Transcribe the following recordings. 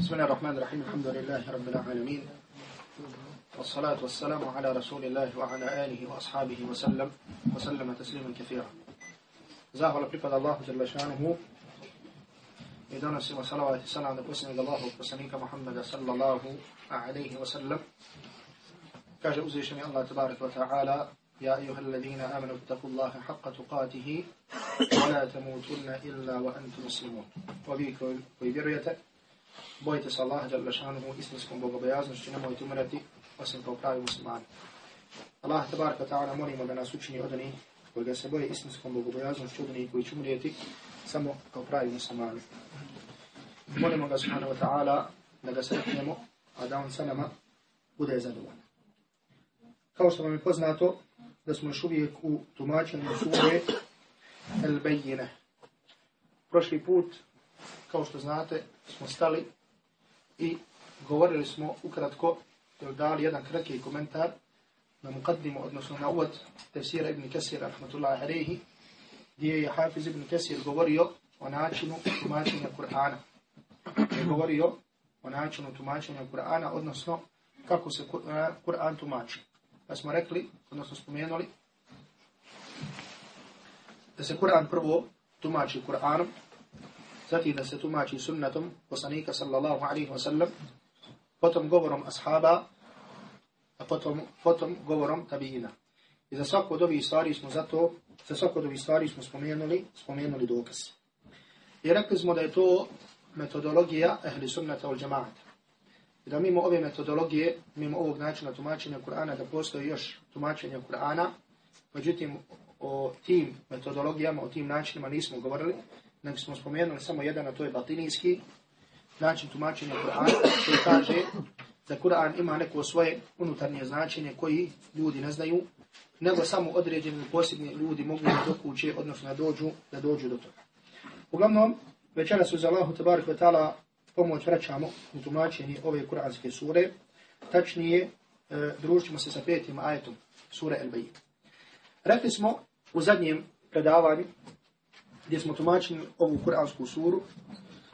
بسم الله الرحمن الرحيم. الحمد لله رب العالمين. والصلاة والسلام على رسول الله وعلى آله وأصحابه وسلم وسلم تسليما كثيرا. Zahvala pripada Allahu Đerlešanuhu i donosimo salavat i salam na posljednjeg الله poslanika محمد صلى الله عليه وسلم كاجة uzvišeni Allah الله تبارك وتعالى يا أيها الذين آمنوا اتقوا الله حق تقاته ولا تموتن إلا وأنتم مسلمون وبيك ويبريتك bojite se Allaha dželle istinskom bogobojaznošću, nemojte umreti osim kao pravi muslimani. Allah tebaraka ta'ala molimo da nas učini od onih koji ga se boje istinskom bogobojaznošću, od onih koji će umrijeti samo kao pravi muslimani. Molimo ga subhanahu wa ta'ala da ga sretnemo, a da on sa nama bude zadovoljan. Kao što vam je poznato, da smo još uvijek u tumačenju sure El Bejine. Prošli put, kao što znate, smo stali i govorili smo ukratko, ili dali jedan kratki komentar na mukaddimu, odnosno na uvod tefsira ibn Kesira, rahmatullahi alaihi, gdje je Hafiz ibn Kesir govorio o načinu tumačenja Kur'ana. Je govorio o načinu tumačenja Kur'ana, odnosno kako se Kur'an tumači. Pa smo rekli, odnosno spomenuli, da se Kur'an prvo tumači Kur'anom, zatim da se tumači sunnatom poslanika sallallahu alaihi wasallam, potom govorom ashaba, a potom, potom govorom tabiina. I za svako od ovih stvari smo zato, za svako od ovih stvari smo spomenuli, spomenuli dokaz. I rekli smo da je to metodologija ehli sunnata ul džamaata. I da mimo ove metodologije, mimo ovog načina tumačenja Kur'ana, da postoji još tumačenja Kur'ana, međutim, o tim metodologijama, o tim načinima nismo govorili, nego smo spomenuli samo jedan, a to je batinijski način tumačenja Kur'ana, koji kaže da Kur'an ima neko svoje unutarnje značenje koji ljudi ne znaju, nego samo određeni posebni ljudi mogu da dokuće, odnosno da dođu, da dođu do toga. Uglavnom, večera su za Allahu tabarik wa ta'ala pomoć vraćamo u tumačenje ove kuranske sure, tačnije, e, družimo se sa petim ajetom sure El-Bayit. Rekli smo u zadnjem predavanju gdje smo tumačili ovu kuransku suru,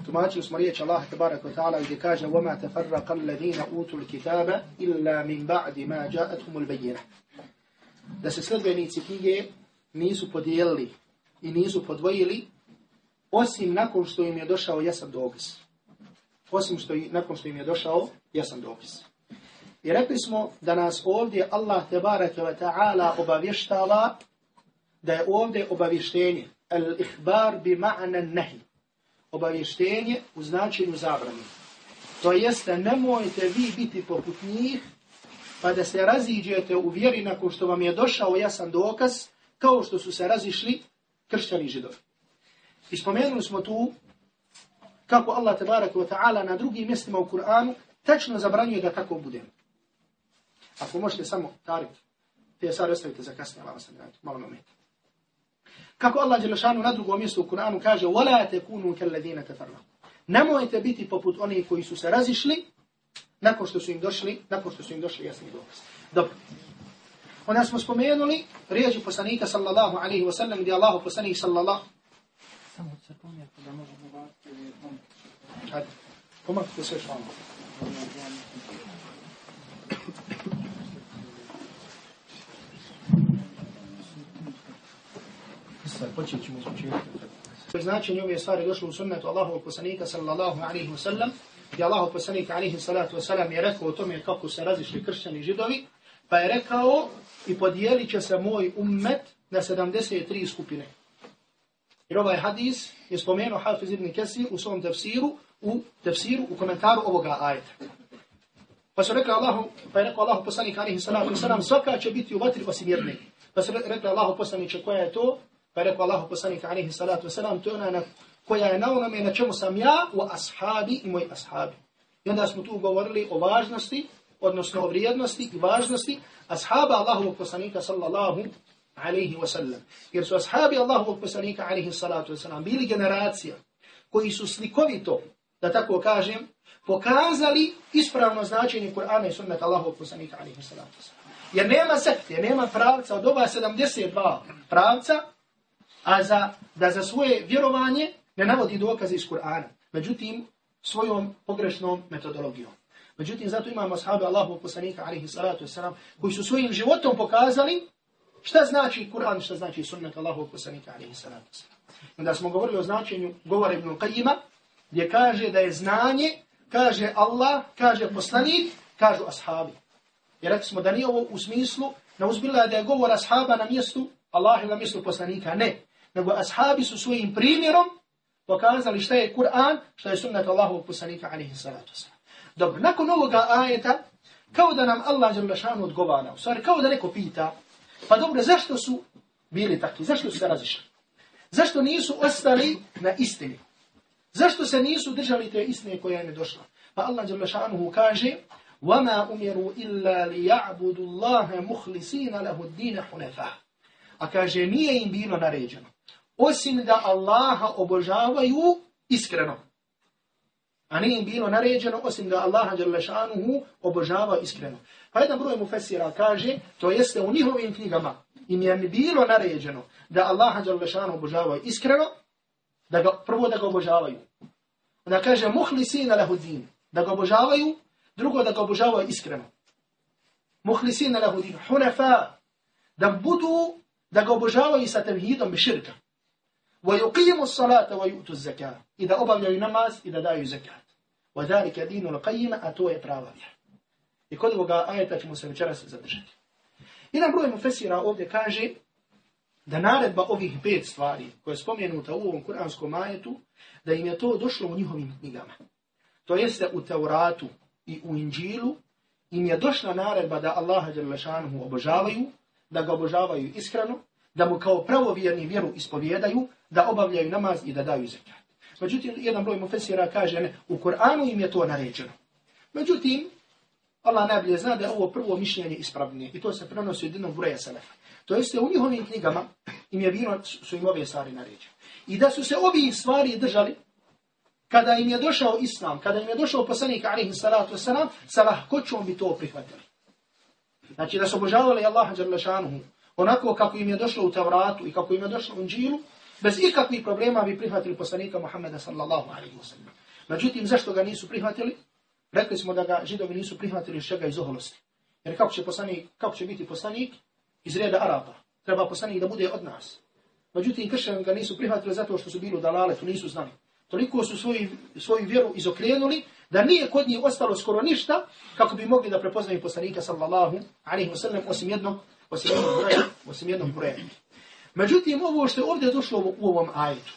tumačili smo riječ Allah tabarak wa ta'ala gdje kaže وَمَا تَفَرَّقَ الَّذِينَ أُوتُوا الْكِتَابَ إِلَّا مِنْ بَعْدِ مَا جَاءَتْهُمُ الْبَيِّنَ Da se sledbenici knjige nisu podijelili i nisu podvojili osim nakon što im je došao jasan dokaz. Osim što i, nakon što im je došao jasan dokaz. I rekli smo da nas ovdje Allah tabarak wa ta'ala obavještava da je ovdje obavještenje al-ihbar bi ma'na nahi. Obavještenje u značenju zabrani. To jeste, nemojte vi biti poput njih, pa da se raziđete u vjeri nakon što vam je došao jasan dokaz, kao što su se razišli kršćani židovi. I spomenuli smo tu kako Allah tabaraka wa ta'ala na drugim mjestima u Kur'anu tačno zabranjuje da tako budemo. Ako možete samo, Tarik, te sad ostavite za kasnije, malo momenta. Kako Allah Đelešanu na drugom mjestu u Kur'anu kaže وَلَا تَكُونُوا كَلَّذِينَ تَفَرْنَا Nemojte biti poput onih koji su se razišli nakon što su im došli, nakon što su im došli jasni dokaz. Dobro. Onda smo spomenuli riječi poslanika sallallahu alaihi wa sallam gdje Allah poslanik sallallahu Samo se pomijete da možemo vati Hajde, pomakite sve što vam. Sad počet ćemo ispočivati. Značenje ove stvari došlo u sunnetu Allahovog poslanika sallallahu alaihi wa sallam, gdje Allahov poslanik alaihi salatu wa sallam je rekao o tome kako se razišli kršćani židovi, pa je rekao i podijelit će se moj ummet na 73 skupine. Jer ovaj hadis je spomenuo Hafiz ibn Kesir u svom tefsiru, u tefsiru, u komentaru ovoga ajeta. Pa su rekli Allahu, pa je rekao Allahu poslanik alaihi salatu wa sallam, svaka će biti u vatri osim jedne. Pa su rekli Allahu poslaniće koja je to, Pa je rekao Allah poslanik alaihi salatu wasalam, to je ona koja je na onome na čemu sam ja u ashabi i moji ashabi. I onda smo tu govorili o važnosti, odnosno o vrijednosti i važnosti ashaba Allahovog poslanika sallallahu alaihi wasallam. Jer su ashabi Allahovog poslanika alaihi salatu wasalam bili generacija koji su slikovito, da tako kažem, pokazali ispravno značenje Kur'ana i sunnata Allahovog poslanika alaihi salatu wasalam. Jer nema sekte, nema pravca od ova 72 pravca, a za, da za svoje vjerovanje ne navodi dokaze iz Kur'ana. Međutim, svojom pogrešnom metodologijom. Međutim, zato imamo sahabe Allahu poslanika, alaihi salatu wasalam, koji su svojim životom pokazali šta znači Kur'an, šta znači sunnet Allahu poslanika, alaihi salatu wasalam. Onda smo govorili o značenju govora Ibn Qajima, gdje kaže da je znanje, kaže Allah, kaže poslanik, kažu ashabi. Jer rekli smo da nije ovo u smislu, na uzbila da je govor ashaba na mjestu, Allah na mjestu poslanika, ne. Nego ashabi su svojim primjerom pokazali šta je Kur'an, šta je sunnet Allahu poslanika, alaihi salatu wasalam. Dobro, nakon ovoga ajeta, kao da nam Allah Đerlašanu odgovara, u stvari kao da neko pita, pa dobro, zašto su bili takvi, zašto su se razišli? Zašto nisu ostali na istini? Zašto se nisu držali te istine koja im je došla? Pa Allah Đerlašanu kaže, وَمَا أُمِرُوا إِلَّا لِيَعْبُدُ اللَّهَ مُخْلِسِينَ لَهُ الدِّينَ حُنَفَهُ A kaže, nije im bilo naređeno, osim da Allaha obožavaju iskreno. A nije im bilo naređeno osim da Allaha Đerlešanuhu obožava iskreno. Pa jedan broj mufesira kaže, to jeste u njihovim knjigama, im je bilo naređeno da Allaha Đalešanuhu obožava iskreno, da ga, prvo da ga obožavaju. Da kaže, muhli sina lahudin, da ga obožavaju, drugo da ga obožavaju iskreno. Muhli sina lahudin, hunafa, da budu, da ga obožavaju sa tevhidom i širka. ويقيم الصلاة ويؤتوا الزكاة إذا أبغى ينماز إذا دايو زكاة وذلك دين القيم أتوه براوة I kod ovoga ajeta ćemo se večeras zadržati. Jedan broj mufesira ovdje kaže da naredba ovih pet stvari koje je spomenuta u ovom kuranskom ajetu, da im je to došlo u njihovim knjigama. To jeste u Teuratu i u Inđilu im je došla naredba da Allaha obožavaju, da ga obožavaju iskreno, da mu kao pravovjerni vjeru ispovjedaju, da obavljaju namaz i da daju zekat. Međutim, jedan broj mufesira kaže, ne, u Koranu im je to naređeno. Međutim, Allah najbolje zna da je ovo prvo mišljenje ispravnije i to se prenosi od jednog broja selefa. To jeste u njihovim knjigama im je bilo, su im ove stvari naređene. I da su se ovi stvari držali, kada im je došao Islam, kada im je došao poslanik alaihi salatu wasalam, sa lahkoćom bi to prihvatili. Znači da su obožavali Allaha džarlašanuhu, onako kako im je došlo u Tavratu i kako im je došlo u Inđilu, bez ikakvih problema bi prihvatili poslanika Muhammeda sallallahu alaihi wa sallam. Međutim, zašto ga nisu prihvatili? Rekli smo da ga židovi nisu prihvatili iz čega iz oholosti. Jer kako će, poslanik, kako će biti poslanik iz reda Araba? Treba poslanik da bude od nas. Međutim, kršćani ga nisu prihvatili zato što su bili u dalaletu, nisu znali. Toliko su svoju, svoju vjeru izokrenuli da nije kod njih ostalo skoro ništa kako bi mogli da prepoznaju poslanika sallallahu alaihi wa sallam osim jednog osim jednog broja, osim jednog broja. Međutim, ovo što je ovdje došlo u ovom ajetu,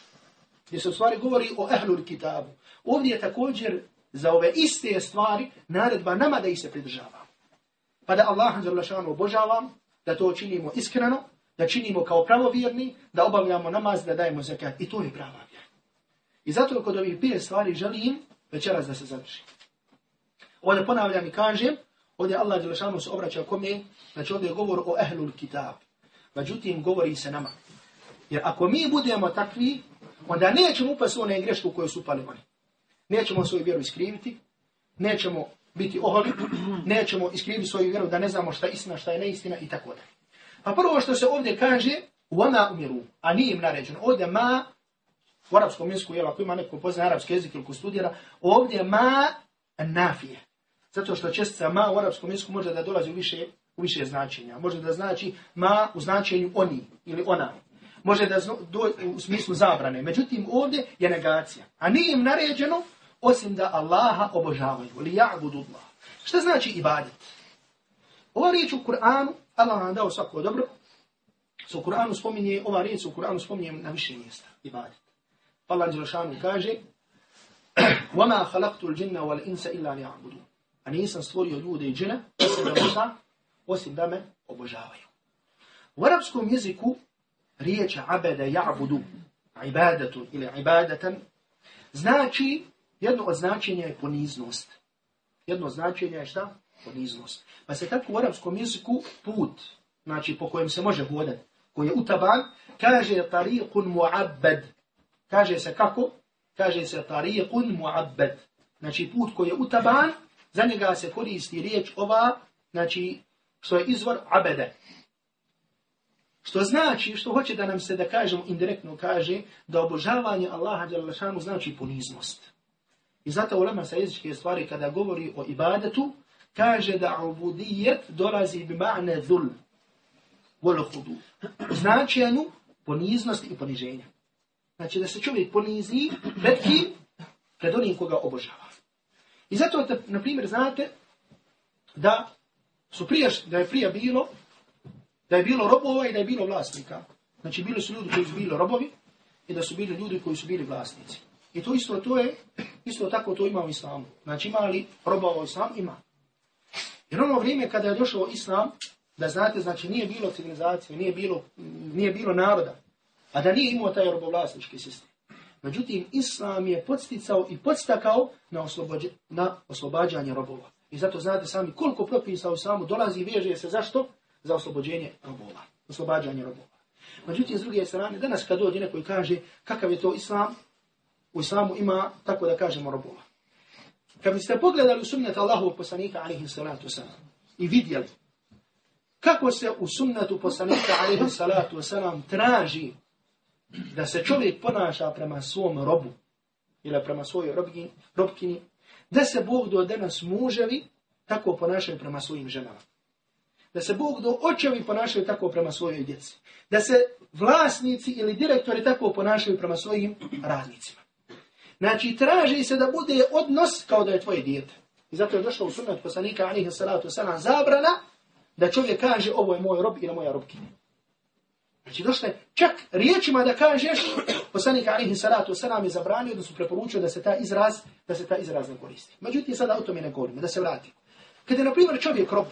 gdje se u stvari govori o ehlul kitabu, ovdje je također za ove iste stvari naredba nama da ih se pridržavamo. Pa da Allah zrlašanu obožavam, da to činimo iskreno, da činimo kao pravovjerni, da obavljamo namaz, da dajemo zakat. I to je prava vjera. I zato kod ovih pije stvari želim večeras da se zadrži. Ovdje ponavljam i kažem, Ovdje Allah Đelešanu se obraća kome, znači ovdje je govor o ehlul kitab. Međutim, govori se nama. Jer ako mi budemo takvi, onda nećemo upasti u one greške u koje su upali oni. Nećemo svoju vjeru iskriviti, nećemo biti oholi, nećemo iskriviti svoju vjeru da ne znamo šta je istina, šta je neistina i tako da. Pa prvo što se ovdje kaže, وَمَا umiru, a nije im naređeno. Ovdje ma, u arapskom jeziku, jel, ako ima neko pozna arapski jezik ili ko studira, ovdje ma nafije. Zato što čestica ma u arapskom jeziku može da dolazi u više, u više značenja. Može da znači ma u značenju oni ili ona. Može da zno, do, u smislu zabrane. Međutim, ovdje je negacija. A nije im naređeno osim da Allaha obožavaju. Li ja'budu Allah. Šta znači ibadet? Ova riječ u Kur'anu, Allah nam dao svako dobro, se u Kur'anu spominje, ova riječ u Kur'anu spominje na više mjesta. Ibadet. Allah Đelšanu kaže وَمَا خَلَقْتُ الْجِنَّ وَالْإِنسَ إِلَّا لِيَعْبُدُونَ a nisam stvorio ljude i džine, osim da, šta? osim da me obožavaju. U arapskom jeziku riječ abada ja'budu, ibadatu ili ibadatan, znači, jedno od značenja je poniznost. Jedno od značenja je šta? Poniznost. Pa se tako u arapskom jeziku put, znači po kojem se može hodati, koji je utaban, kaže tariqun mu'abbad. Kaže se kako? Kaže se tariqun mu'abbad. Znači put koji je utaban, za njega se koristi riječ ova, znači, što je izvor abede. Što znači, što hoće da nam se da kažemo indirektno kaže, da obožavanje Allaha Đalešanu znači poniznost. I zato ulema sa jezičke stvari kada govori o ibadetu, kaže da ubudijet dolazi bi ma'ne dhul, volo hudu. Značajnu poniznost i poniženja. Znači da se čovjek ponizi pred kim? Pred onim koga obožava. I zato, na primjer, znate da su prije, da je prije bilo, da je bilo robova i da je bilo vlasnika. Znači bili su ljudi koji su bili robovi i da su bili ljudi koji su bili vlasnici. I to isto to je, isto tako to ima u islamu. Znači ima li robova u islamu? Ima. Jer ono vrijeme kada je došao islam, da znate, znači nije bilo civilizacije, nije bilo, nije bilo naroda, a da nije imao taj robovlasnički sistem. Međutim, islam je podsticao i podstakao na, na oslobađanje robova. I zato znate sami koliko propisa u samu dolazi i veže se zašto? Za oslobođenje robova, oslobađanje robova. Međutim, s druge strane, danas kad dođe neko i kaže kakav je to islam, u islamu ima, tako da kažemo, robova. Kad biste pogledali u sunnet Allahovog poslanika, alihi salatu wasalam, i vidjeli kako se u sunnetu poslanika, alihi salatu wasalam, traži da se čovjek ponaša prema svom robu, ili prema svojoj robkini, robkini da se Bog do danas muževi tako ponašaju prema svojim ženama. Da se Bog do očevi ponašaju tako prema svojoj djeci. Da se vlasnici ili direktori tako ponašaju prema svojim radnicima. Znači, traži se da bude odnos kao da je tvoje dijete. I zato je došlo u sunnet poslanika alihi salatu salam zabrana da čovjek kaže ovo je moj rob ili moja robkinja. Znači, došlo je čak riječima da kažeš, poslanik alihi salatu salam je zabranio da su preporučio da se ta izraz, da se ta izraz ne koristi. Međutim, sada o tome ne govorimo, da se vrati. Kada je, na primjer, čovjek rob,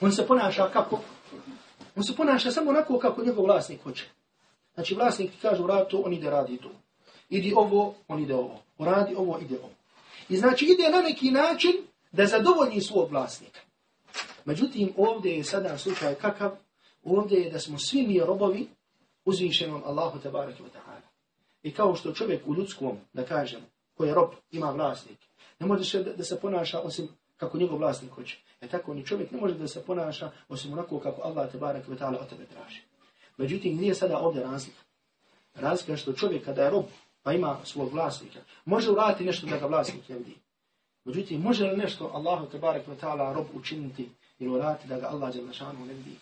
on se ponaša kako? On se ponaša samo onako kako njegov vlasnik hoće. Znači, vlasnik ti kaže u ratu, on ide radi to idi ovo, on ide ovo. Uradi ovo, ide ovo. I znači ide na neki način da zadovolji svog vlasnika. Međutim, ovdje je sada slučaj kakav, ovdje je da smo svi mi robovi uzvišenom Allahu tabaraka wa ta'ala. I kao što čovjek u ljudskom, da kažem, koji je rob, ima vlasnik, ne može se da se ponaša osim kako njegov vlasnik hoće. E tako ni čovjek ne može da se ponaša osim onako kako Allah tabaraka wa ta'ala od tebe traži. Međutim, nije sada ovdje razlika. Razlika je što čovjek kada je rob, pa ima svog vlasnika. Može uraditi nešto da ga vlasnik ne vidi. Međutim, može li nešto Allahu tebarek wa ta'ala rob učiniti ili uraditi da ga Allah šanu ne vidi?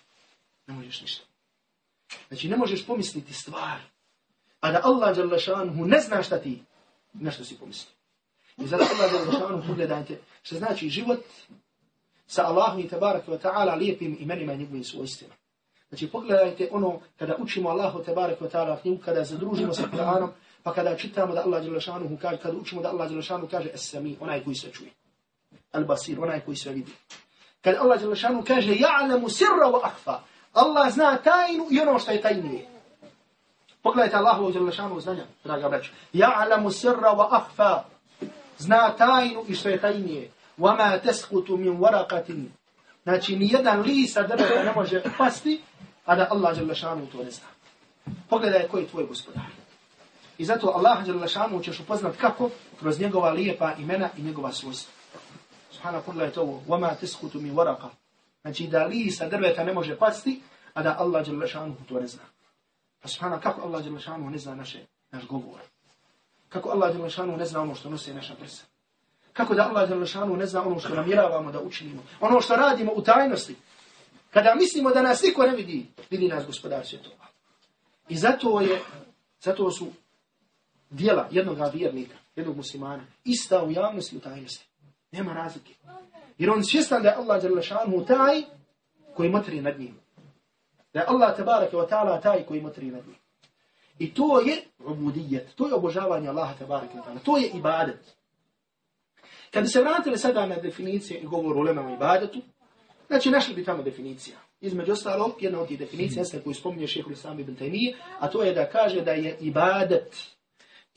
Ne možeš ništa. Znači, ne možeš pomisliti stvar, a da Allah Đalešanuhu ne zna šta ti nešto si pomislio. I zato Allah Đalešanuhu pogledajte što znači život sa Allahom i tabaraka wa ta'ala lijepim imenima i njegovim svojstvima. Znači, pogledajte ono kada učimo Allahu tabaraka wa ta'ala knjigu, kada zadružimo sa Kur'anom, Pa kada čitamo da Allah Đalešanuhu kaže, kada učimo da Allah Đalešanuhu kaže Es-Sami, onaj koji se čuje. Al-Basir, onaj koji se vidi. Kada Allah Đalešanuhu kaže Ja'lamu sirra wa akhfa. Allah zna tajnu i ono što je tajnije. Pogledajte Allahu Đelešanuhu znanja, draga braća. Ja'lamu sirra wa akhfa. Zna tajnu i što je tajnije. Wama teskutu min waraqatin. Znači, nijedan lisa drveta ne može pasti, a da Allah Đelešanuhu to ne zna. Pogledaj koji je tvoj gospodar. I zato Allah Đalešanu ćeš upoznat kako kroz njegova lijepa imena i njegova svojstva. Subhana pogledajte ovo. Wama tiskutu mi waraka. Znači da lisa drveta ne može pasti, a da Allah Đalešanu to ne zna. Pa subhana kako Allah Đalešanu ne zna naše, naš govor. Kako Allah Đalešanu ne zna ono što nosi naša prsa. Kako da Allah Đalešanu ne zna ono što namjeravamo da učinimo. Ono što radimo u tajnosti. Kada mislimo da nas niko ne vidi, vidi nas gospodar svjetova. I zato je, zato su dijela jednog vjernika, jednog muslimana, ista u javnosti i u tajnosti. Nema razlike. Jer on svjestan da je Allah Đalešanu taj koji motri nad njim. Da je Allah tabaraka wa ta'ala taj koji motri nad njim. I to je ubudijet, to je obožavanje Allaha tabaraka wa ta'ala, to je ibadet. Kad se vratili sada na definicije i govor o lemama ibadetu, znači našli bi tamo definicija. Između ostalog, jedna od tih definicija, jeste koju spominje šehr Islam ibn Taymiye, a to je da kaže da je ibadet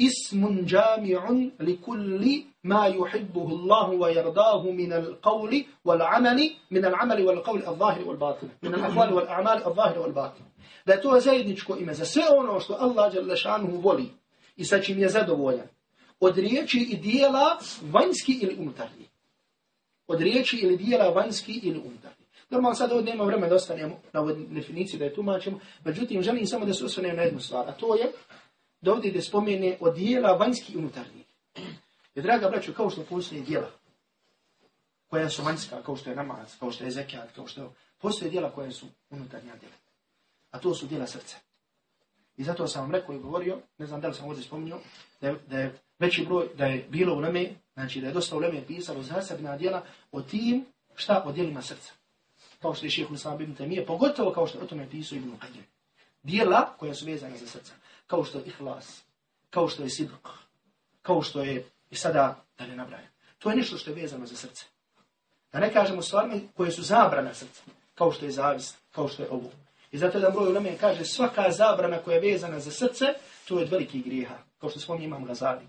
اسم جامع لكل ما يحبه الله ويرضاه من القول والعمل من العمل والقول الظاهر والباطن من الأقوال والأعمال الظاهر والباطن da je to zajedničko ime za sve ono što Allah Đalešanuhu voli i sa čim je zadovoljan. Od riječi i dijela vanjski ili unutarnji. Od riječi ili dijela vanjski ili unutarnji. Normalno sad ovdje nema vremena da ostanemo na ovoj definiciji da je tumačimo, međutim želim samo da se osvrnem na jednu stvar, a to je da ovdje da spomene od dijela vanjski i unutarnji. Jer, draga braćo, kao što postoje djela, koja su vanjska, kao što je namaz, kao što je zekijat, kao što je... Postoje djela koja su unutarnja djela. A to su djela srca. I zato sam vam rekao i govorio, ne znam da li sam ovdje spominio, da je, da je veći broj, da je bilo u Leme, znači da je dosta u Leme pisalo zasebna djela o tim, šta, o djelima srca. Kao što je šeho Islam ibn Temije, pogotovo kao što o tome pisao ibn Qajim. Djela koja su vezane za srca. Kao što je ihlas, kao što je sidq, kao što je, i sada da ne nabrajam. To je nešto što je vezano za srce. Da ne kažemo stvarima koje su zabrana srca, kao što je zavist, kao što je ovo. I zato da broj uleme kaže svaka zabrana koja je vezana za srce, to je od velikih grijeha, kao što spominje imam Gazali.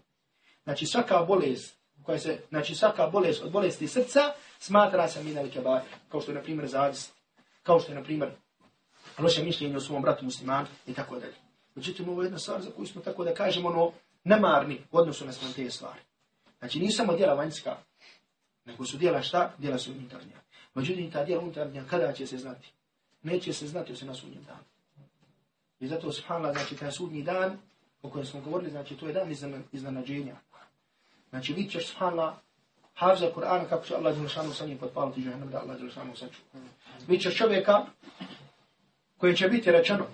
Znači svaka bolest, koja se, znači svaka bolest od bolesti srca, smatra se mina velike kao što je na primjer zavist, kao što je na primjer loše mišljenje o svom bratu muslimanu i tako dalje. Međutim, ovo je jedna stvar za koju smo tako da kažemo ono nemarni u odnosu na te stvari. Znači nisu samo djela vanjska, nego su djela šta? Djela su unutarnja. Međutim, ta djela unutarnja, kada će se znati? Neće se znati osim na sudnjem danu. I zato, subhanallah, znači, taj sudnji dan, o kojem smo govorili, znači, to je dan iznenađenja. Znači, vidit ćeš, subhanallah, hafza Kur'ana, kako će Allah Đelšanu sa njim potpaliti džahnem, da Allah Đelšanu saču. Vidit ćeš čovjeka kojem će biti rečeno,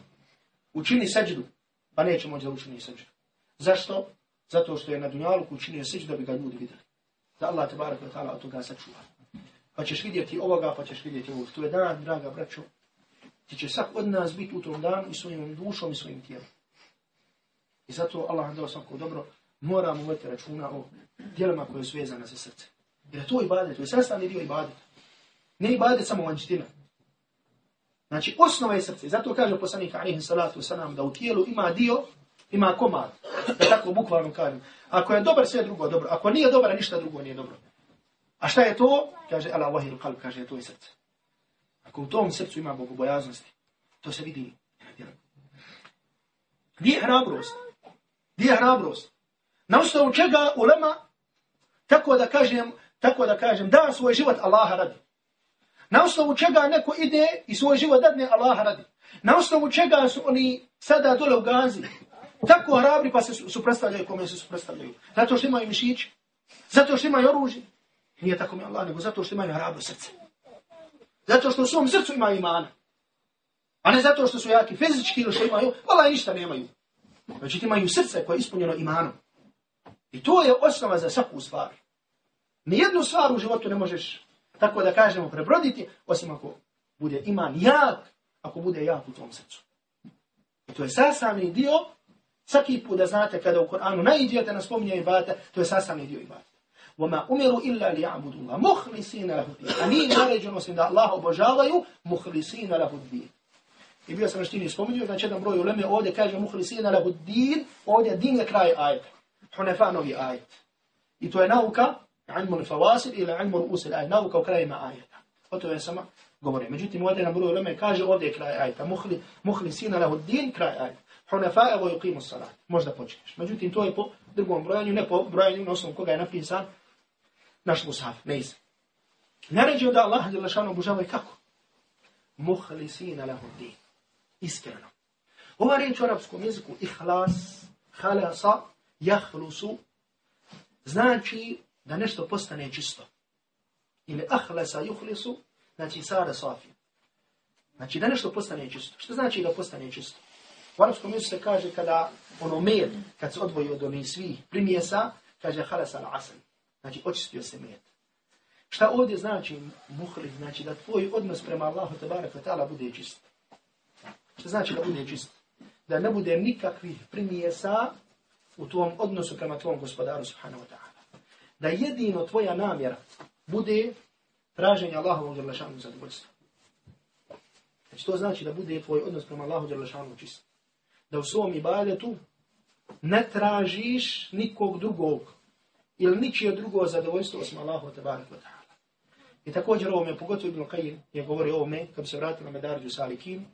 učini seđdu, pa neće moći da učini seđdu. Zašto? Zato što je na dunjalu učinio seđdu da bi ga ljudi vidjeli. Da Allah te barak wa ta'ala od toga sačuva. Pa ćeš vidjeti ovoga, pa ćeš vidjeti ovoga. To je dan, draga braćo, ti će svak od nas biti u tom danu i svojim dušom i svojim tijelom. I zato Allah dao svako dobro, moramo uvjeti računa o dijelima koje su vezane za srce. Jer to je ibadet, to je sastavni dio ibadet. Ne ibadet samo vančitina. Znači, osnova je srce. Zato kaže poslanik alihi salatu sanam da u tijelu ima dio, ima komad. Da tako bukvalno kažem. Ako je dobar, sve drugo dobro. Ako nije dobar, ništa drugo nije dobro. A šta je to? Kaže ala wahil kalb, kaže to je srce. Ako u tom srcu ima bogobojaznosti, to se vidi. Gdje je hrabrost? Gdje je hrabrost? Na osnovu čega ulema, tako da kažem, tako da kažem, da svoj život Allaha radi. Na osnovu čega neko ide i svoj život dadne Allah radi. Na osnovu čega su oni sada dole u gazi. Tako hrabri pa se suprostavljaju kome se suprostavljaju. Zato što imaju mišić. Zato što imaju oružje. Nije tako mi Allah, nego zato što imaju hrabro srce. Zato što u svom srcu imaju imana. A ne zato što su jaki fizički ili što imaju, vala ništa nemaju. Znači imaju srce koje je ispunjeno imanom. I to je osnova za svaku stvar. Nijednu stvar u životu ne možeš, tako da kažemo, prebroditi, osim ako bude iman jak, ako bude jak u tom srcu. I to je sastavni dio, svaki put da znate kada u Koranu najidijete na spominje ibadete, to je sastavni dio ibadete. وما أمروا إلا ليعبدوا الله مخلصين له الدين أني نارجون وسند الله obožavaju مخلصين له الدين I bio sam što nije spomenuo, znači jedan broj uleme ovdje kaže muhlisina lahu din, ovdje din je kraj ajet. Hunefanovi ajet. I to je nauka, ilmu fawasil ili ilmu usil ajet, nauka u krajima ajeta. O to je sama govori. Međutim, ovdje jedan broj uleme kaže ovdje je kraj ajeta. Muhli, muhlisina lahu din, kraj ajet. Hunefa evo yuqimu salat. Možda počneš. Međutim, to je po drugom brojanju, ne po brojanju na osnovu koga je napisan naš mushaf, ne iz. Naređio da Allah je lašano obožava kako? Muhlisina lahu din. Iskreno. Ova riječ u arapskom jeziku, ihlas, halasa, jahlusu, znači da nešto postane čisto. Ili ahlasa juhlisu, znači sada safi. Znači da nešto postane čisto. Što znači da postane čisto? U arabskom jeziku se kaže kada ono med, kad se odvoji od onih svih primjesa, kaže halasa al asal. Znači, očistio se med. Šta ovdje znači muhli? Znači da tvoj odnos prema Allahu tabarak wa ta'ala bude čist. Šta znači da bude čist? Da ne bude nikakvih primjesa u tvom odnosu prema tvom gospodaru subhanahu wa ta'ala. Da jedino tvoja namjera bude traženje Allahovog djelašanu zadovoljstva. Znači to znači da bude tvoj odnos prema Allahu djelašanu čist. Da u svom ibadetu ne tražiš nikog drugog ili ničije drugo zadovoljstvo osim Allahu tabarak wa ta'ala. I također ovome, pogotovo Ibn Qayyim je govori ovome, kad se vratio na medarđu salikin,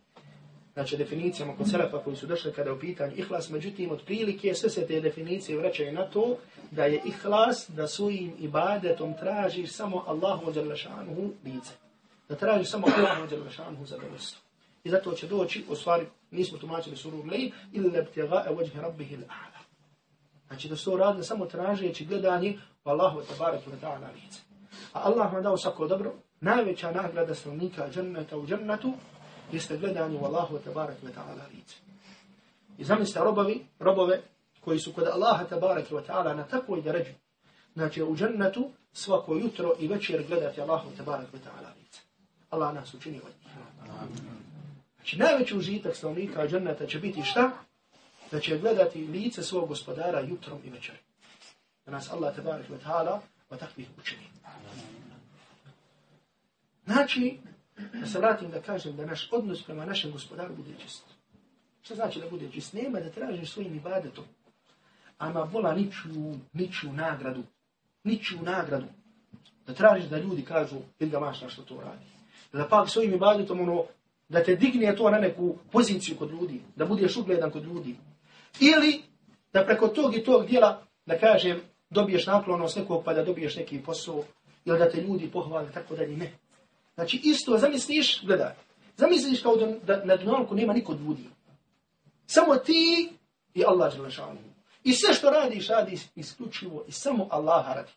znači definicijama kod selefa koji su došli kada je u pitanju ihlas, međutim otprilike sve se te definicije vraćaju na to da je ihlas da svojim ibadetom tražiš samo Allahu djelašanuhu lice. Da tražiš samo Allahu djelašanuhu zadovoljstvo. I zato će doći, u stvari nismo tumačili suru Mlej, ili lebtjega e vođhe rabbihil a'la. Znači da su to radili samo tražeći gledanje u Allahu te barek wa ta'ala lice. A Allah vam dao svako dobro, najveća nagrada stanovnika dženneta u džennetu jeste gledanje u Allahu te barek wa ta'ala lice. I zamislite robovi, robove koji su kod Allaha te barek wa ta'ala na takvoj deređu. Znači u džennetu svako jutro i večer gledati Allahu te barek wa ta'ala lice. Allah nas učini od njih. Znači najveći užitak stanovnika dženneta će biti šta? Da će gledati lice svog gospodara jutrom i večerom. Da nas Allah te barek wa ta'ala od takvih učini. Znači, da se vratim da kažem da naš odnos prema našem gospodaru bude čist. Što znači da bude čist? Nema da tražiš svojim ibadetom. Ama vola niču, niču nagradu. Niču nagradu. Da tražiš da ljudi kažu ili da maš na što to radi. Da pak svojim ibadetom ono, da te digne to na neku poziciju kod ljudi. Da budeš ugledan kod ljudi. Ili da preko tog i tog dijela, da kažem, dobiješ naklonost nekog pa da dobiješ neki posao. Ili da te ljudi pohvali, tako da ni ne. Znači isto, zamisliš, gledaj, zamisliš kao da, da na dunjalku nema niko ljudi. Samo ti i Allah Đelešanu. I sve što radiš, radiš isključivo i samo Allaha radi.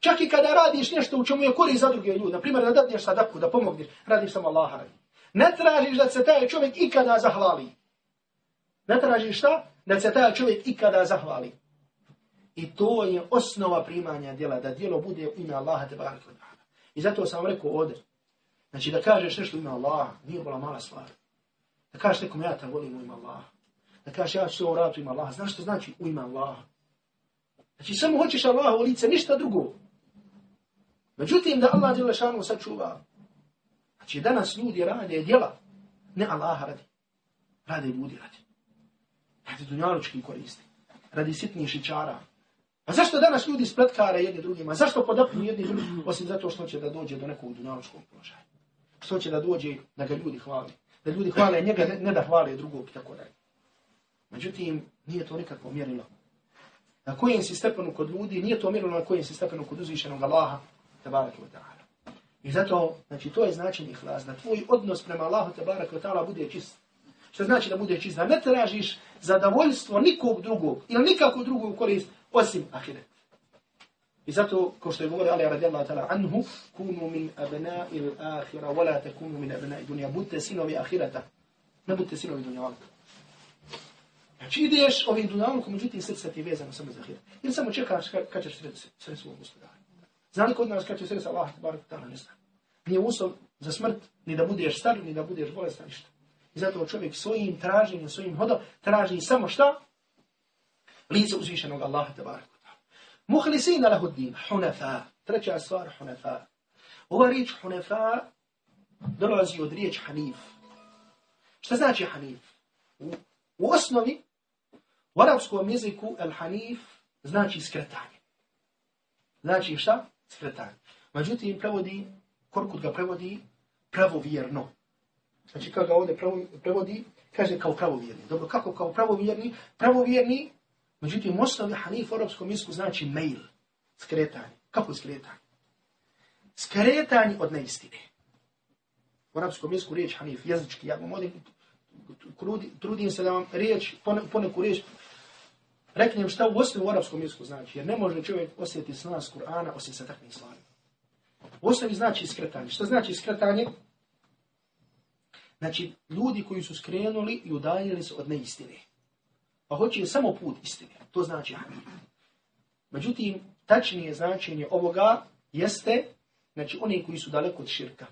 Čak i kada radiš nešto u čemu je korist za druge ljude, na primjer da dadneš sadaku, da pomogneš, radiš samo Allaha radi. Ne tražiš da se taj čovjek ikada zahvali. Ne tražiš šta? Da se taj čovjek ikada zahvali. I to je osnova primanja djela, da djelo bude u ime Allaha te I zato sam rekao ovdje, Znači da kažeš nešto ima Allah, nije bila mala stvar. Da kažeš nekom ja te volim u ima Allah. Da kažeš ja ću ovo raditi u ima Allah. Znaš što znači u ima Allah? Znači samo hoćeš Allah u lice, ništa drugo. Međutim da Allah djela šanu sačuva. Znači danas ljudi rade djela. Ne Allah radi. Rade ljudi radi. Radi dunjalučki koristi. Radi sitnije šičara. A zašto danas ljudi spletkare jedni drugima? Zašto podapnu jedni drugima? Osim zato što će da dođe do nekog dunjalučkog položaja što će da dođe da ga ljudi hvali. Da ljudi hvale njega, ne, ne da hvale drugog i tako dalje. Međutim, nije to nikakvo mjerilo. Na kojem si stepenu kod ljudi, nije to mjerilo na kojem si stepenu kod uzvišenog Allaha, tabarak wa ta'ala. I zato, znači, to je značenje ihlas, da tvoj odnos prema Allahu, tabarak wa ta'ala, bude čist. Što znači da bude čist? Da ne tražiš zadovoljstvo nikog drugog, ili nikako drugog korist, osim ahiret. I zato, ko što je govori Ali radijallahu ta'ala anhu, kunu min abna'i l-akhira, wala takunu min abna'i dunja. Budite sinovi ahirata, ne budite sinovi dunjalka. Znači ideš ovim dunjalkom, međutim srca ti je vezano samo za ahirat. Ili samo čekaš kad ćeš sredi sredi svog gospodara. Zna li kod nas kad će sredi Allah, tabarak ta'ala, ne zna. Nije uslov za smrt, ni da budeš star, ni da budeš bolestan, ništa. I zato čovjek svojim traženjem, svojim hodom, traži samo šta? Lice uzvišenog Allaha, tabarak. Muhlisina lahuddin, din, hunafa. Treća stvar, hunafa. Ova riječ hunafa dolazi od riječ hanif. Šta znači hanif? U, u osnovi, u arabskom jeziku, el hanif znači skretanje. Znači šta? Skretanje. Međutim, prevodi, Korkut ga prevodi pravovjerno. Znači, kada ga ovdje prevodi, kaže kao pravovjerni. Dobro, kako kao pravovjerni? Pravovjerni Međutim, osnovni hanif u arapskom jeziku znači mail, skretanje. Kako skretanje? Skretanje od neistine. U arapskom jeziku riječ hanif, jezički, ja vam ovdje trudim se da vam riječ, poneku riječ, reknem šta u osnovi u arapskom jeziku znači, jer ne može čovjek osjetiti s Kur'ana osim sa takvim slavima. U osnovi znači skretanje. Šta znači skretanje? Znači, ljudi koji su skrenuli i udaljili se od neistine pa hoće samo put istine. To znači hanif. Međutim, tačnije značenje ovoga jeste, znači oni koji su daleko od širka.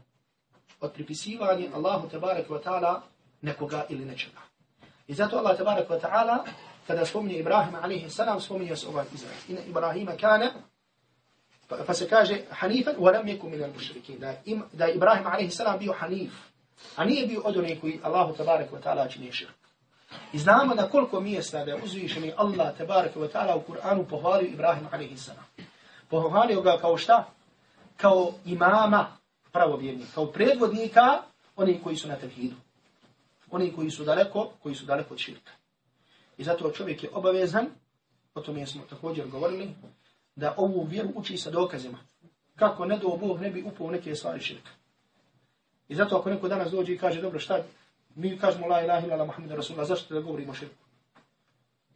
Od pripisivanja Allahu tabarak wa ta'ala nekoga ili nečega. I zato Allah tabarak wa ta'ala, kada spominje Ibrahima alaihi salam, spominje se ovaj izraz. Ina Ibrahima kana, pa, pa se kaže hanifan, wa lam jeku minal mušrikin. Da, im, da Ibrahim alaihi salam bio hanif. A nije bio od onih koji Allahu tabarak wa ta'ala čini širk. I znamo na koliko mjesta da je uzvišeni Allah tebareke ve ta'ala u Kur'anu pohvalio Ibrahim a.s. Pohvalio ga kao šta? Kao imama pravovjernika, kao predvodnika oni koji su na tevhidu. Oni koji su daleko, koji su daleko od širka. I zato čovjek je obavezan, o tome smo također govorili, da ovu vjeru uči sa dokazima. Kako ne do Bog ne bi upao neke stvari širka. I zato ako neko danas dođe i kaže, dobro, šta, Mi kažemo la ilaha illa Muhammed Rasulullah, zašto da govorimo širku?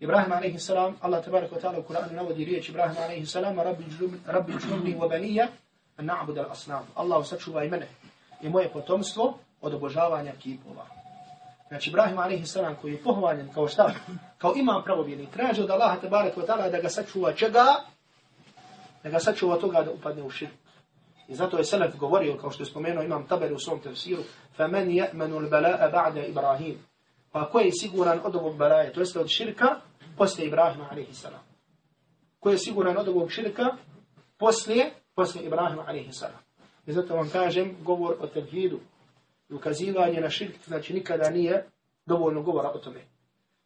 Ibrahim a.s. Allah tabarak wa ta'ala u Kur'anu navodi riječ Ibrahim a.s. Rabbi čnubni wa banija an na'bud al asnam. Allah sačuvaj mene i moje potomstvo od obožavanja kipova. Znači Ibrahim a.s. koji je pohvaljen kao šta? Kao imam pravovjerni. Traži od Allaha tabarak wa ta'ala da ga sačuva čega? Da ga sačuva toga da upadne u širk. I zato je Selef govorio, kao što je spomenuo imam Taberi u svom tefsiru, فَمَنْ يَأْمَنُ الْبَلَاءَ بَعْدَ إِبْرَاهِيمِ Pa ko je siguran od ovog balaja, to jeste od širka, poslije Ibrahima a.s. Ko je siguran od ovog širka, poslije, poslije Ibrahima a.s. I zato vam kažem, govor o tevhidu, ukazivanje na širk, znači nikada nije dovoljno govora o tome.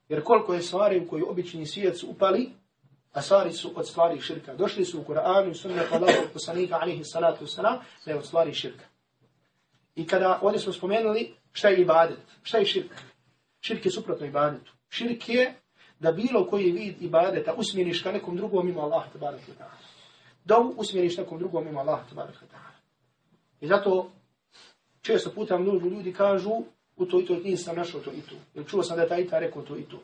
Jer koliko je stvari u koji obični svijet su upali, Asari su od stvari širka. Došli su u Kur'anu i sunnet Allahog poslanika alihi salatu wasalam, da je od stvari širka. I kada ovdje smo spomenuli šta je ibadet, šta je širk? Širk je suprotno ibadetu. Širk je da bilo koji vid ibadeta usmjeriš ka nekom drugom ima Allah tabarak wa ta'ala. Dovu usmjeriš nekom drugom ima Allah tabarak wa ta'ala. I zato često puta mnogo ljudi kažu u to i to nisam našao to i to. Ili čuo sam da je ta i ta rekao to i to.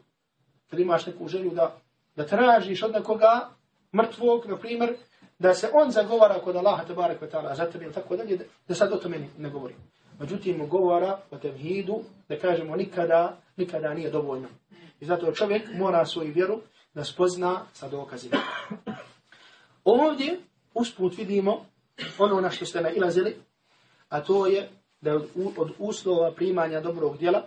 Kad imaš neku želju da, da tražiš od nekoga mrtvog, na primjer, da se on zagovara kod Allaha tabarak wa ta'ala za tebe tako dalje, da sad o tome ne govorim. Međutim, govora o tevhidu, da kažemo nikada, nikada nije dovoljno. I zato čovjek mora svoju vjeru da spozna sa dokazima. Ovdje usput vidimo ono na što ste nailazili, a to je da od, od uslova primanja dobrog djela,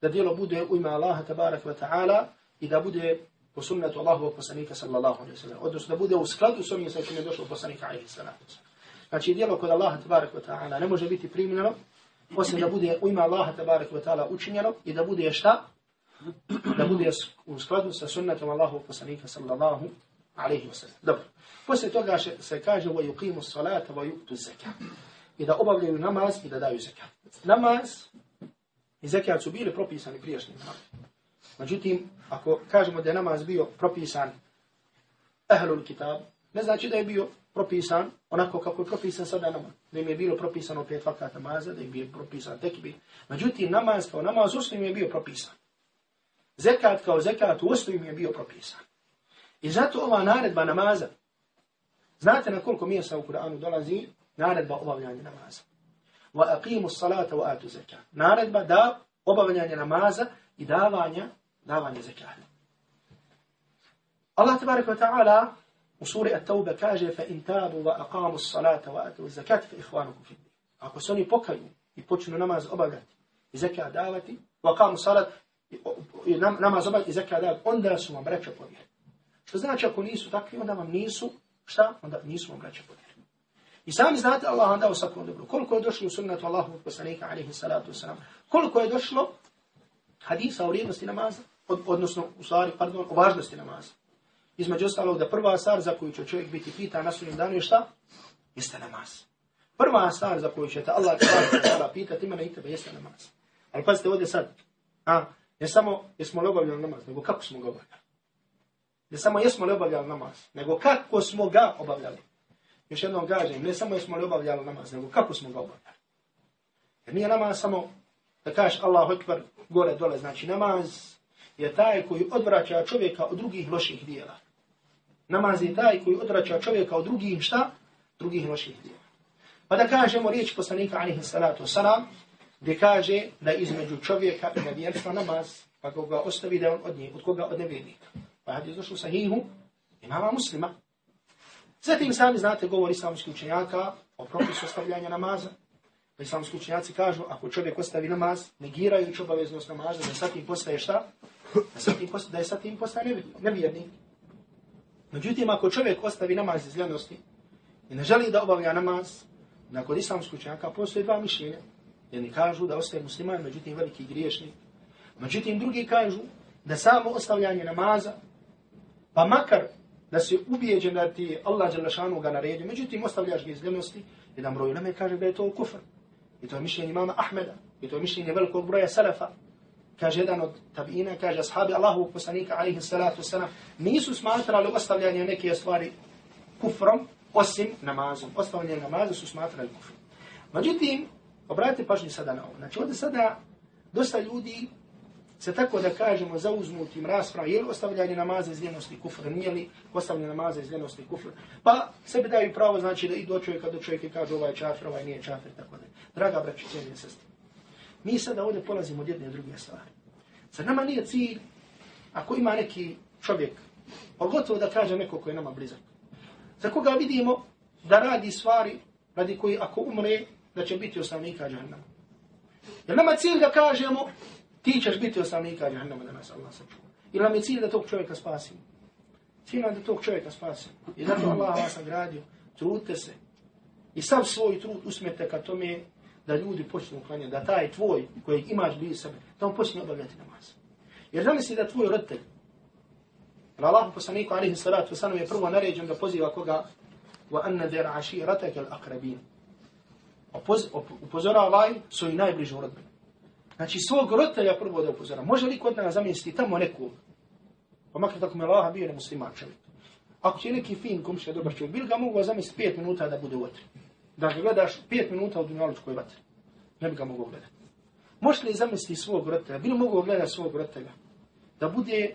da djelo bude u ime Allaha tabarak wa ta'ala i da bude po sunnetu Allahovog poslanika sallallahu alaihi sallam. Odnosno da bude u skladu s onim sa čim je došao poslanika alaihi sallam. Znači djelo kod Allaha tabarak wa ta'ala ne može biti primljeno osim da bude u ime Allaha tabarak wa ta'ala učinjeno i da bude šta? Da bude u skladu sa sunnetom Allahovog poslanika sallallahu alaihi wa sallam. Dobro. Poslije toga se kaže wa yuqimu salata wa yuqtu zaka. I da obavljaju namaz i da daju zakat. Namaz i zakat su bili propisani prijašnjim namazima. Međutim, ako kažemo da je namaz bio propisan ehlul kitab, ne znači da je bio propisan onako kako je propisan sada namaz. Da im je bilo propisano pet vakat namaza, da im je propisan tekbir. Međutim, namaz kao namaz u je bio propisan. Zekat kao zekat u osnovi je bio propisan. I zato ova naredba namaza, znate na koliko mjesta u Kur'anu dolazi naredba obavljanja namaza. Wa aqimu salata wa atu zekat. Naredba da obavljanje namaza i davanja davanje zekata. Allah tabaraka wa ta'ala u suri At-Tawba kaže fa in tabu wa aqamu as-salata wa atu az-zakata fa ikhwanukum fi din. Ako se oni pokaju i počnu namaz obavljati i zekat davati, wa aqamu salat i namaz obavljati i zekat davati, onda su vam braća po vjeri. Što znači ako nisu takvi, onda vam nisu, šta? Onda nisu vam braća po vjeri. I sami znate Allah vam dao svakom dobro. Koliko je došlo u sunnetu Allahu poslanika alaihi salatu wasalam? Koliko je došlo hadisa o vrijednosti namaza? Od, odnosno, u stvari, pardon, o važnosti namaza. Između ostalog, da prva stvar za koju će čovjek biti pita na svojim danu je šta? Jeste namaz. Prva stvar za koju će te Allah tada pitati ima i tebe jeste namaz. Ali pazite ovdje sad, a, ne samo jesmo li obavljali namaz, nego kako smo ga obavljali. Ne samo jesmo li obavljali namaz, nego kako smo ga obavljali. Još jednom gažem, ne samo jesmo li obavljali namaz, nego kako smo ga obavljali. Jer nije namaz samo da kažeš Allahu Ekber gore dole, znači namaz je taj koji odvraća čovjeka od drugih loših dijela. Namaz je taj koji odvraća čovjeka od drugih šta? Drugih loših dijela. Pa da kažemo riječ poslanika alihi salatu salam, gdje kaže da između čovjeka i nevjerstva namaz, pa koga ostavi da on od njih, od koga od nevjernika. Pa hadis došlo sahihu imama muslima. Zatim sami znate govor islamskih učenjaka o propisu ostavljanja namaza. Pa islamski učenjaci kažu, ako čovjek ostavi namaz, negirajući obaveznost namaza, da sad im postaje šta? Da je sa tim postaje nevjernik. Međutim, ako čovjek ostavi namaz iz ljenosti i ne želi da obavlja namaz, na kod islamsku učenjaka postoje dva mišljenja. Jedni kažu da ostaje musliman, međutim veliki griješnik. Međutim, drugi kažu da samo ostavljanje namaza, pa makar da se ubijeđen da ti Allah Đelešanu ga naredio, međutim ostavljaš ga iz ljenosti, jedan broj nama kaže da je to kufr. I to je mišljenje imama Ahmeda, i to je mišljenje velikog broja Salafa, kaže jedan od tabina, kaže ashabi Allahu poslanika alaihi salatu wasalam, nisu smatrali ostavljanje neke stvari kufrom, osim namazom. Ostavljanje namaza su smatrali kufrom. Međutim, obratite pažnju sada na ovo. Znači, ovdje sada dosta ljudi se tako da kažemo zauzmutim raspravom, je li ostavljanje namaza iz ljenosti kufr, nije li ostavljanje namaza iz ljenosti kufra, pa sebi daju pravo, znači da i do čovjeka, do čovjeka kaže ovaj čafir, ovaj nije čafir, tako da. Draga braći, cijenije sestri, mi sada ovdje polazimo od jedne i druge stvari. Za nama nije cilj, ako ima neki čovjek, pogotovo da kaže neko koji je nama blizak, za koga vidimo da radi stvari radi koji ako umre, da će biti osnovnika džahnama. Jer nama cilj da kažemo, ti ćeš biti osnovnika džahnama da nas Allah sačuva. Ili nam je cilj da tog čovjeka spasimo. Cilj nam da tog čovjeka spasimo. I zato Allah vas nagradio, trudite se. I sam svoj trud usmete ka tome da ljudi počnu klanjati, da taj tvoj kojeg imaš blizu sebe, da on počne obavljati namaz. Jer da da tvoj roditelj, Allah poslaniku alihi salatu wasalam je prvo naređen da poziva koga wa anna dir ashiratak al aqrabin. Upozora ovaj su i najbliži. Znači svog roditelja prvo da upozora. Može li kod nas zamisliti tamo nekog? pa makar tako mi Allah bio musliman čovjek. Ako će neki fin komšija dobar čovjek, bil ga mogu zamisliti pet minuta da bude u vatri. Da ga gledaš pet minuta u dunjalučkoj vatri. Ne bi ga mogao gledati. Možeš li zamisliti svog roditelja? bi li mogao gledati svog roditelja? Da bude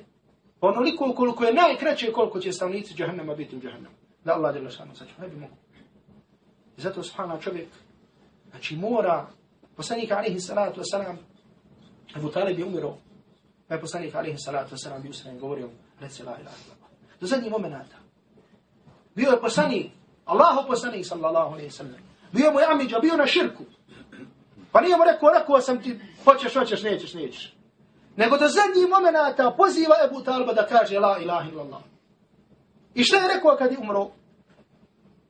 onoliko koliko je najkraće koliko će stavnici džahannama biti u džahannamu da Allah djela šanu saču. Ne bi mogu. I zato subhana čovjek, znači mora, poslanik alihi salatu wasalam, Abu Talib je umiro, pa je poslanik alihi salatu wasalam bi usrednjem govorio, reci la ilaha illallah. Do zadnjih momenta. Bio je poslanik, Allahu poslanik sallallahu alaihi sallam. Bio mu je amidža, bio na širku. Pa nije mu rekao, rekao sam ti, hoćeš, hoćeš, nećeš, nećeš. Nego do zadnjih momenata poziva Ebu Talba da kaže la ilaha illallah. I šta je rekao kad je umro?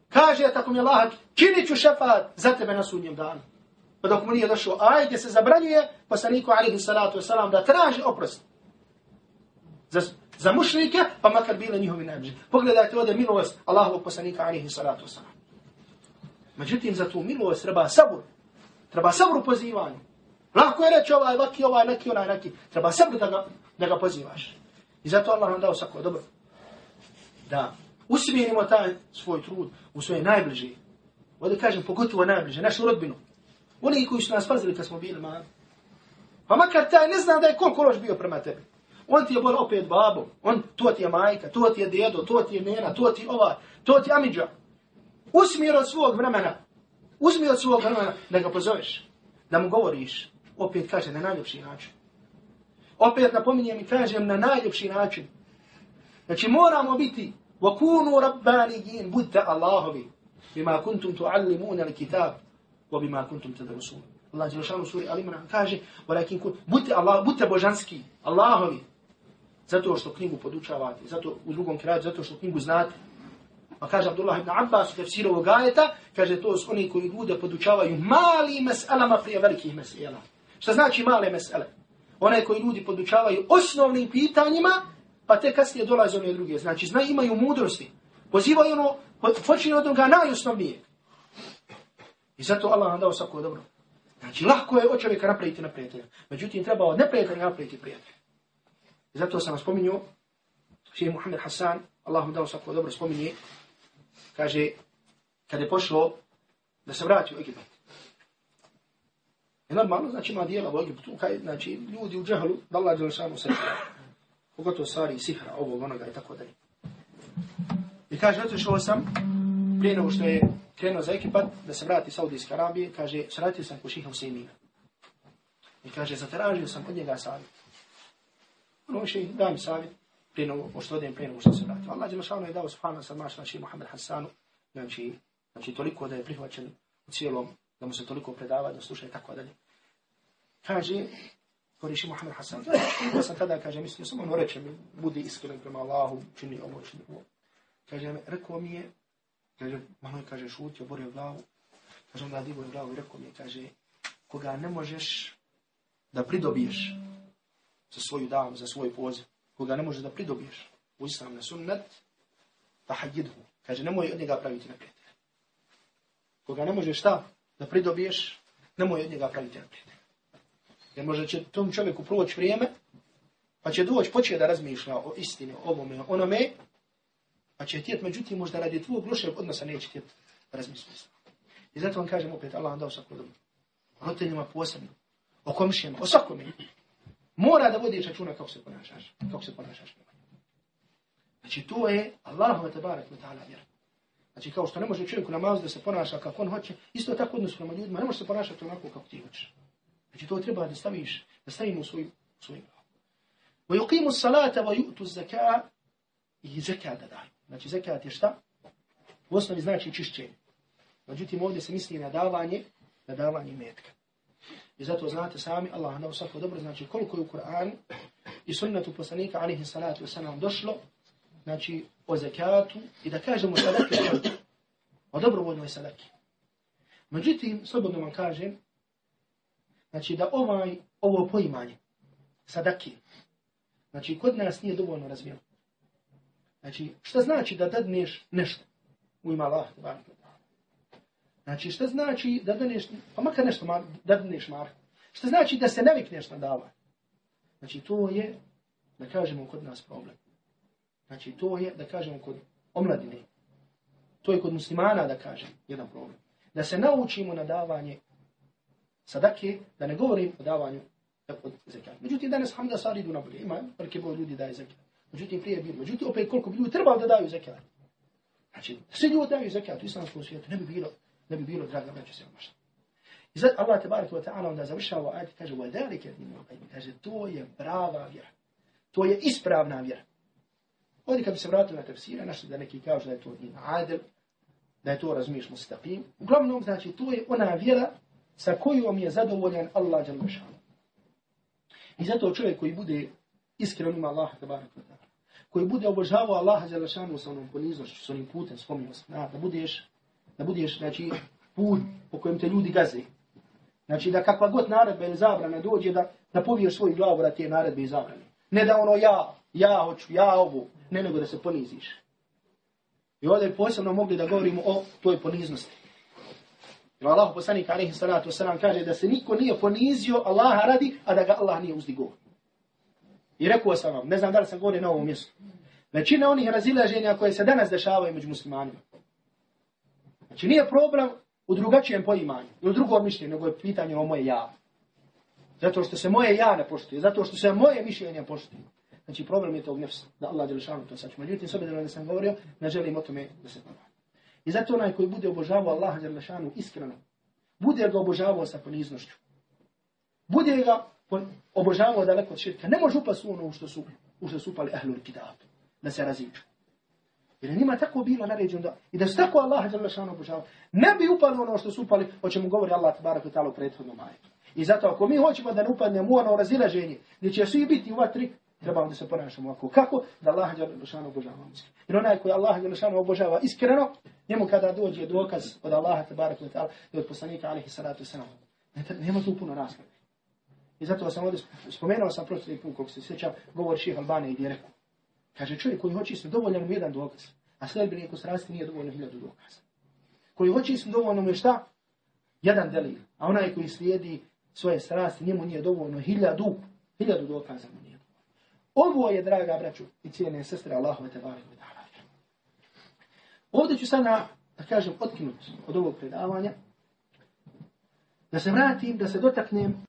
Kaže, tako mi je Allah, činit ću šefat za tebe na sudnjem danu. Pa dok mu nije došao aj gdje se zabranjuje poslaniku alihi salatu wasalam da traži oprost. Za, za mušrike, pa makar bile njihovi najbliži. Pogledajte ovdje milost Allahovog poslanika alihi salatu wasalam. Međutim, za tu milost treba sabur. Treba sabur u pozivanju. Lako je reći ovaj, vaki, ovaj, neki, onaj, neki. Treba sabur da ga, da ga pozivaš. I zato Allah nam dao svako dobro da usmjerimo taj svoj trud u svoje najbliže. Ovdje kažem, pogotovo najbliže, našu rodbinu. Oni koji su nas pazili kad smo bili mali. Pa makar taj ne zna da je koliko loš bio prema tebi. On ti je bolj opet babo, on, to ti je majka, to ti je dedo, to ti je nena, to ti je ova, to ti je amidža. Usmjer od svog vremena, uzmi od svog vremena da ga pozoveš, da mu govoriš, opet kaže na najljepši način. Opet napominjem i kažem na najljepši način. Znači moramo biti وكونوا ربانيين بد الله بما كنتم تعلمون الكتاب وبما كنتم تدرسون شانه سوري علي من kaže ولكن بد الله بد božanski Allahovi zato što knjigu podučavate zato u drugom kraju zato što knjigu znate Pa kaže Abdullah ibn Abbas u tefsiru ovog ajeta, kaže to su oni koji ljude podučavaju mali meselama prije velikih mesela. Šta znači male mesele? One koji ljudi podučavaju osnovnim pitanjima, pa te kasnije dolaze one druge. Znači, znaju, imaju mudrosti. Pozivaju ono, počinju od onoga najosnovnije. I zato Allah nam dao svako dobro. Znači, lahko je od čovjeka napraviti na prijatelja. Međutim, treba od neprijatelja napraviti prijatelja. I zato sam spominio, šehe Muhammed Hasan, Allah vam dao svako dobro, spominje, kaže, kad je pošlo da se vrati u Egipat. I normalno, znači, ima dijela u Egiptu, kaj, znači, ljudi u džahlu, da Allah je samo sreći pogotovo stvari sihra, ovog, onoga i tako dalje. I kaže, otišao sam, prije nego što je krenuo za Egipat, da se vrati Saudijske Arabije, kaže, sratio sam ko šiha Husemina. I kaže, zatražio sam od njega savjet. Ono še da mi savjet, prije novo, što odem, prije novo što se vrati. Allah je je dao subhanu sa maš naši Muhammed Hassanu, znači, znači toliko da je prihvaćen u cijelom, da mu se toliko predava, da sluša i tako dalje. Kaže, koriši Muhammed Hasan. Ja sam tada, kaže, mislio sam ono reče mi, budi iskren prema Allahu, čini ovo, čini ovo. Kaže, rekao mi je, kaže, malo je, kaže, šutio, borio glavu. Kaže, onda digo je glavu i rekao mi je, kaže, koga ne možeš da pridobiješ za svoju davu, za svoj poziv, koga ne može da pridobiješ u islam na sunnet, tahajidhu. Kaže, nemoj od njega praviti neprijatelja. Koga ne možeš šta da pridobiješ, nemoj od njega praviti neprijatelja. Jer možda će tom čovjeku proći vrijeme, pa će doći, početi da razmišlja o istini, o ovome, o onome, pa će htjeti, međutim, možda radi tvojeg lošeg odnosa neće htjeti razmišljati. I zato vam kažem opet, Allah vam dao svako dobro. Roditeljima posebno, o komšijama, o svakome. Mora da vodiš računa kako se ponašaš. Kako se ponašaš. Znači to je Allahova tabarak wa ta'ala vjera. Znači kao što ne može čovjek u namazu da se ponaša kako on hoće, isto tako odnos prema ljudima, ne može se ponašati onako kako ti hoćeš. Znači to treba da staviš, da stavimo u svoj, svoj glavu. Wa yuqimu salata wa yu'tu zaka i zekat da daju. Znači zekat je šta? U osnovi znači čišćenje. Međutim ovdje se misli na davanje, na davanje metka. I zato znate sami, Allah nam svako dobro, znači koliko je u Kur'an i sunnetu poslanika, alihi salatu wasalam, došlo, znači o zekatu i da kažemo sadake o dobrovoljnoj sadaki. Međutim, slobodno vam kažem, znači da ovaj, ovo poimanje sadake, znači kod nas nije dovoljno razvijeno. Znači, šta znači da dadneš nešto u ima Allah, Znači, šta znači da daneš, pa makar nešto mar, dadneš mar. Šta znači da se navikneš na davanje? Znači, to je, da kažemo, kod nas problem. Znači, to je, da kažemo, kod omladine. To je kod muslimana, da kažem, jedan problem. Da se naučimo na davanje sadake, da ne govorim o davanju od zekata. Međutim, danas hamda stvari idu na bolje. Ima velike broj ljudi daje zekat. Međutim, prije bilo. Međutim, opet koliko bi ljudi trebalo da daju zekat. Znači, svi ljudi daju zekat u islamskom svijetu. Ne bi bilo, ne bi bilo, draga braća, se omašta. I zato Allah te barak wa ta'ala onda završava ajde kaže, وَدَلِكَ دِنُوا Kaže, to je prava vjera. To je ispravna vjera. Ovdje kad bi se vratili na tefsire, našli da neki kažu da je to din adel, da je to razumiješ mustaqim. Uglavnom, znači, to je ona vjera sa kojom je zadovoljan Allah Đalešanu. I zato čovjek koji bude iskren ima Allaha tabarak wa ta'ala, koji bude obožavao Allaha Đalešanu sa onom poniznošću, sa onim putem, spominjamo se, da budeš, da budeš, znači, put po kojem te ljudi gaze. Znači, da kakva god naredba ili zabrana dođe, da, da poviješ svoju glavu da te naredbe i zabrane. Ne da ono ja, ja hoću, ja ovo, ne nego da se poniziš. I ovdje posebno mogli da govorimo o toj poniznosti. Jer Allah poslanik alaihi salatu wasalam kaže da se niko nije ponizio Allaha radi, a da ga Allah nije uzdigo. I rekao sam vam, ne znam da li sam govorio na ovom mjestu. Većina onih razilaženja koje se danas dešavaju među muslimanima. Znači nije problem u drugačijem poimanju, i u drugom mišljenju, nego je pitanje o moje ja. Zato što se moje ja ne poštuje, zato što se moje mišljenje poštuje. Znači problem je tog nefsa, da Allah je to saču. Međutim, s obzirom da sam govorio, ne želim o tome da se ponavlja. I zato onaj koji bude obožavao Allaha je iskreno, bude ga obožavao sa poniznošću. Bude ga obožavao daleko od širka. Ne može upasti ono u što su, u što su upali ahlul kitab, da se raziču. Jer je njima tako bilo naređeno da, i da su tako Allah dželle šanu obožavao. Ne bi upali ono što su upali, o čemu govori Allah tabarak ta'ala u prethodnom ajetu. I zato ako mi hoćemo da ne upadnemo u ono razilaženje, gdje će svi biti u vatri, trebamo da se ponašamo ovako. Kako? Da Allah Đelešanu obožava iskreno. Jer onaj koji Allah Đelešanu obožava iskreno, njemu kada dođe dokaz od Allaha tabarak ta'ala i od poslanika alihi salatu salam, nema tu puno rasprave. I zato sam ovdje spomenuo sam prošli put, kog se sjećam, govor ših Albane i direku. Kaže čovjek koji hoće isto dovoljan mu jedan dokaz, a sledbenik u strasti nije dovoljno hiljadu dokaza. Koji hoće isto dovoljno mu je šta? Jedan delil. A onaj koji slijedi svoje strasti, njemu nije dovoljno hiljadu, hiljadu dokaza mu nije. Ovo je, draga braću i cijene sestre Allahove te vare i dala. Ovdje ću sada, da kažem, otkinut od ovog predavanja, da se vratim, da se dotaknem